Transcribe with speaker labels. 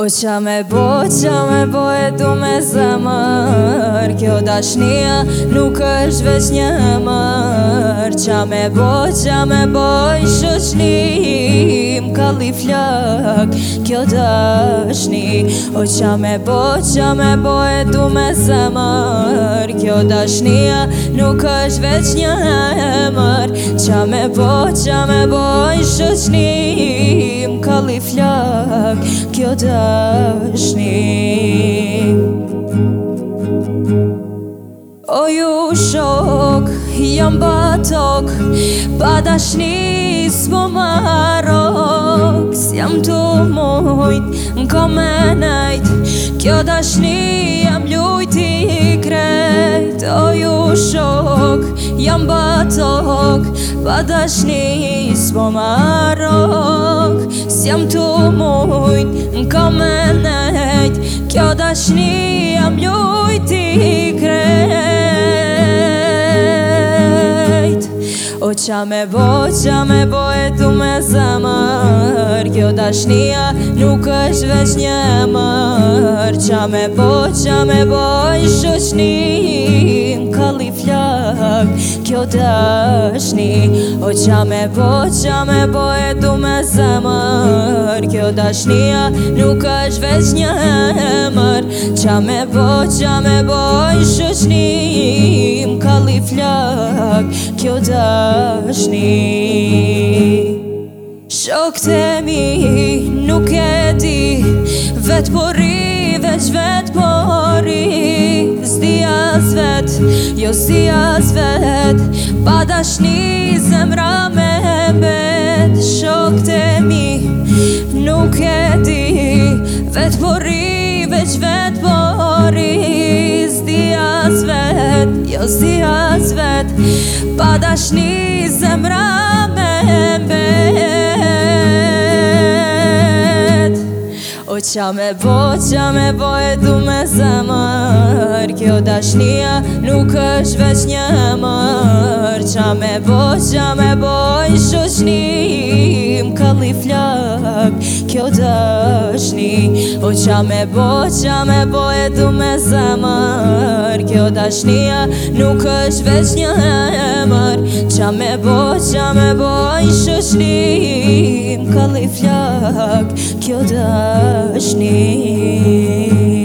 Speaker 1: O qa me bo, qa me bo e du me zamar Kjo dashnia nuk është veç njemar Qa me bo, qa me bo e shqoqni M'kalli flak, kjo dashni O qa me bo, qa me bo e du me zamar Kjo dashnia nuk është veç njemar Qa me bo, qa me bo e shqoqni M'kalli flak jutásnék Ojú sok jambatok Padasni s pomarok Sjam tu mojt, komenajt Kjo dashni jam Do ju shok, jam batok Pa dashni s'po marok S'jam të mujt, n'ka me nejt Kjo dashni jam ljujt i krejt O qa me bo, qa me bo nuk është veç një Qarë qa me bo, qa me bo, i shoqni kalli flak, kjo dashni O qa me bo, qa me bo, e du me zemër Kjo dashnia nuk është veç një hemër Qa me bo, qa me bo, i shoqni kalli flak, kjo dashni Shok të mi, nuk e di, vetë porri as vet Jo si as vet Pa dashni zemra me bet Shok të mi nuk e di Vet pori, veç vet pori Zdi as vet, jo si as vet Pa dashni zemra me bet qa me bo, me bo po du me zemër Kjo dashnia nuk është veç një mërë Qa me bo, me bo po i shushni Më kalli flak, kjo dashni O me bo, me bo po du me zemër Kjo dashnia nuk është veç një mërë Qa me bo, qa me bo i shëshin Kalli flak kjo dashnin